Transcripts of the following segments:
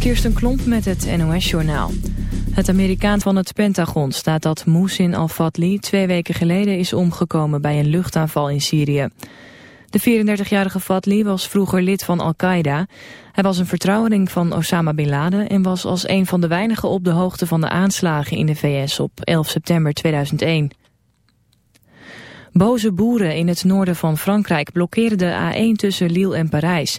Kirsten Klomp met het NOS-journaal. Het Amerikaan van het Pentagon staat dat Mousin al-Fadli twee weken geleden is omgekomen bij een luchtaanval in Syrië. De 34-jarige Fadli was vroeger lid van Al-Qaeda. Hij was een vertrouweling van Osama Bin Laden en was als een van de weinigen op de hoogte van de aanslagen in de VS op 11 september 2001. Boze boeren in het noorden van Frankrijk blokkeren de A1 tussen Lille en Parijs.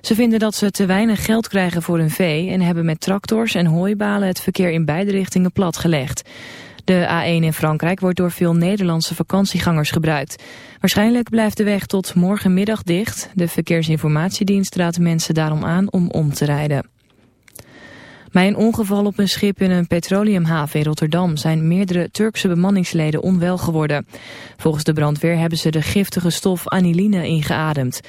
Ze vinden dat ze te weinig geld krijgen voor hun vee... en hebben met tractors en hooibalen het verkeer in beide richtingen platgelegd. De A1 in Frankrijk wordt door veel Nederlandse vakantiegangers gebruikt. Waarschijnlijk blijft de weg tot morgenmiddag dicht. De Verkeersinformatiedienst raadt mensen daarom aan om om te rijden. Bij een ongeval op een schip in een petroleumhaven in Rotterdam zijn meerdere Turkse bemanningsleden onwel geworden. Volgens de brandweer hebben ze de giftige stof aniline ingeademd.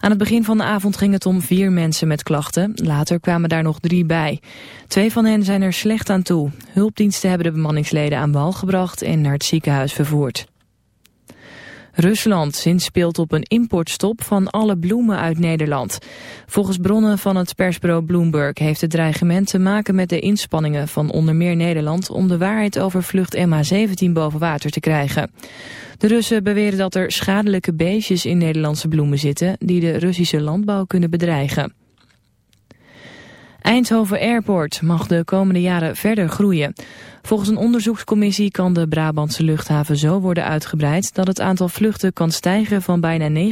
Aan het begin van de avond ging het om vier mensen met klachten. Later kwamen daar nog drie bij. Twee van hen zijn er slecht aan toe. Hulpdiensten hebben de bemanningsleden aan wal gebracht en naar het ziekenhuis vervoerd. Rusland zinspeelt op een importstop van alle bloemen uit Nederland. Volgens bronnen van het persbureau Bloomberg heeft het dreigement te maken met de inspanningen van onder meer Nederland om de waarheid over vlucht MH17 boven water te krijgen. De Russen beweren dat er schadelijke beestjes in Nederlandse bloemen zitten die de Russische landbouw kunnen bedreigen. Eindhoven Airport mag de komende jaren verder groeien. Volgens een onderzoekscommissie kan de Brabantse luchthaven zo worden uitgebreid dat het aantal vluchten kan stijgen van bijna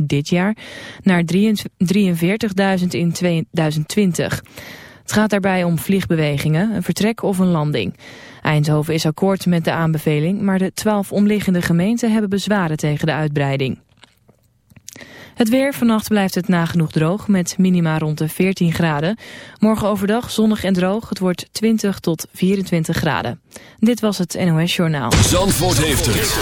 29.000 dit jaar naar 43.000 in 2020. Het gaat daarbij om vliegbewegingen, een vertrek of een landing. Eindhoven is akkoord met de aanbeveling, maar de twaalf omliggende gemeenten hebben bezwaren tegen de uitbreiding. Het weer, vannacht blijft het nagenoeg droog met minima rond de 14 graden. Morgen overdag zonnig en droog, het wordt 20 tot 24 graden. Dit was het NOS Journaal. Zandvoort heeft het.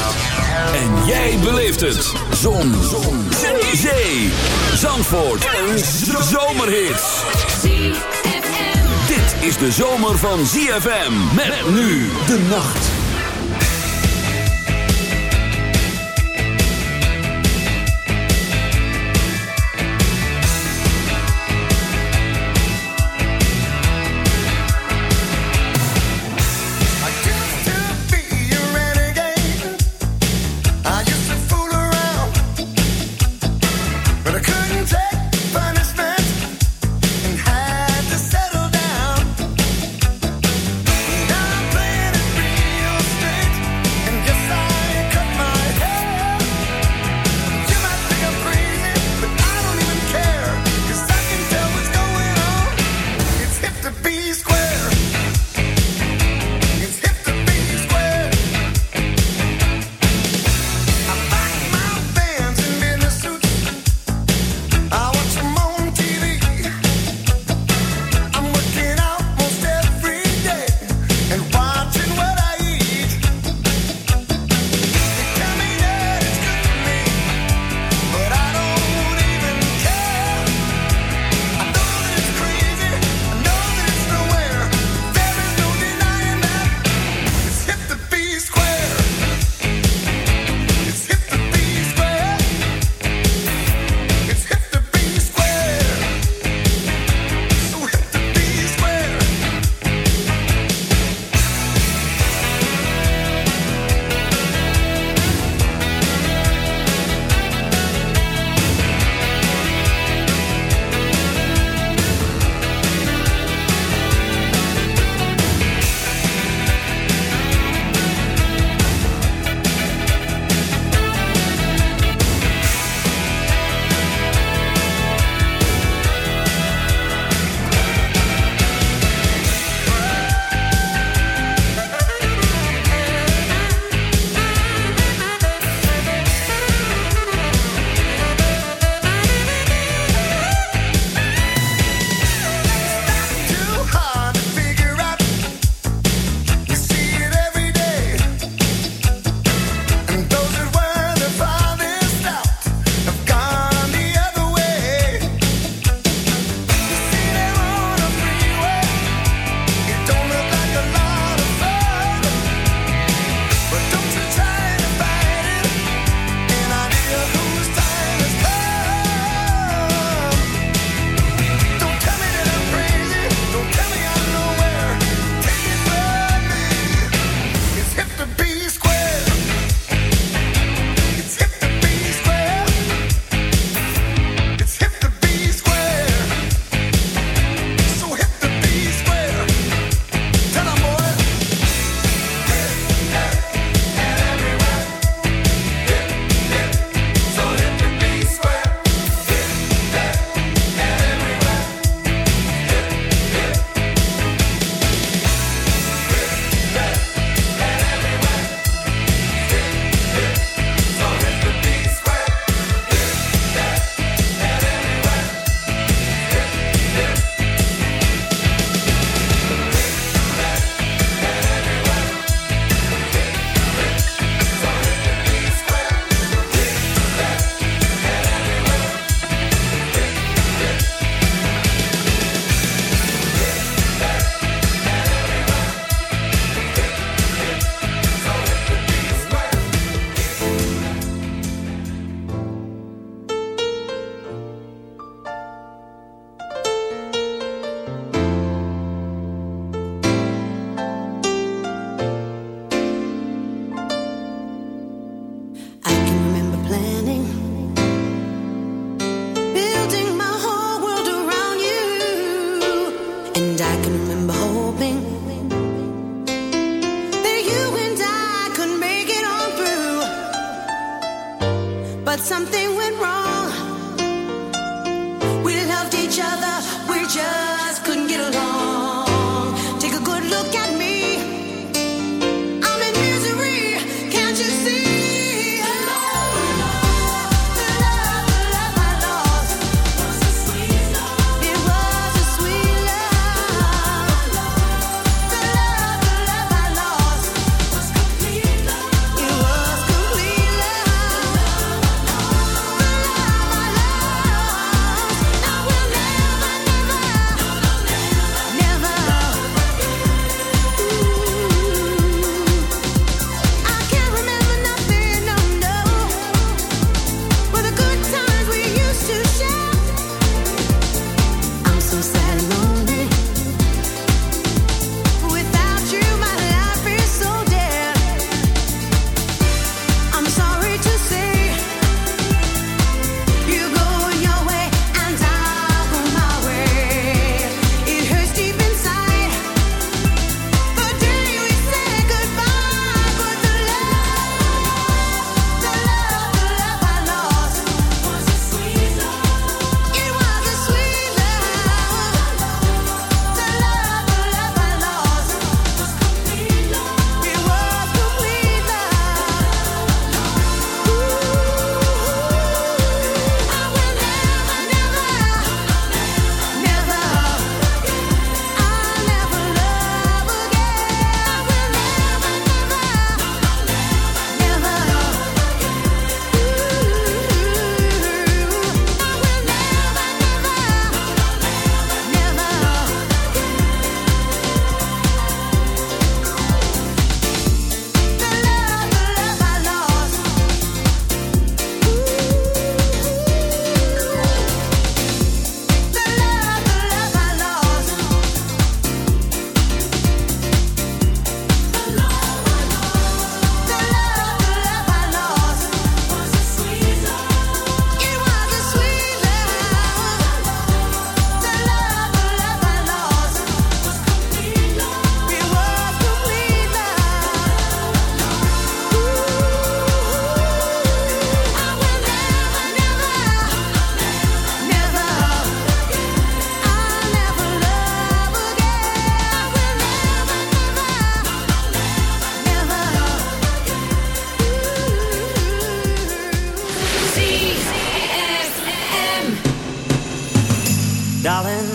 En jij beleeft het. Zon. Zon. Zee. Zandvoort. Een zomerhit. Dit is de zomer van ZFM. Met nu de nacht.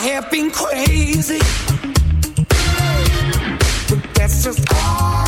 have been crazy, but that's just all.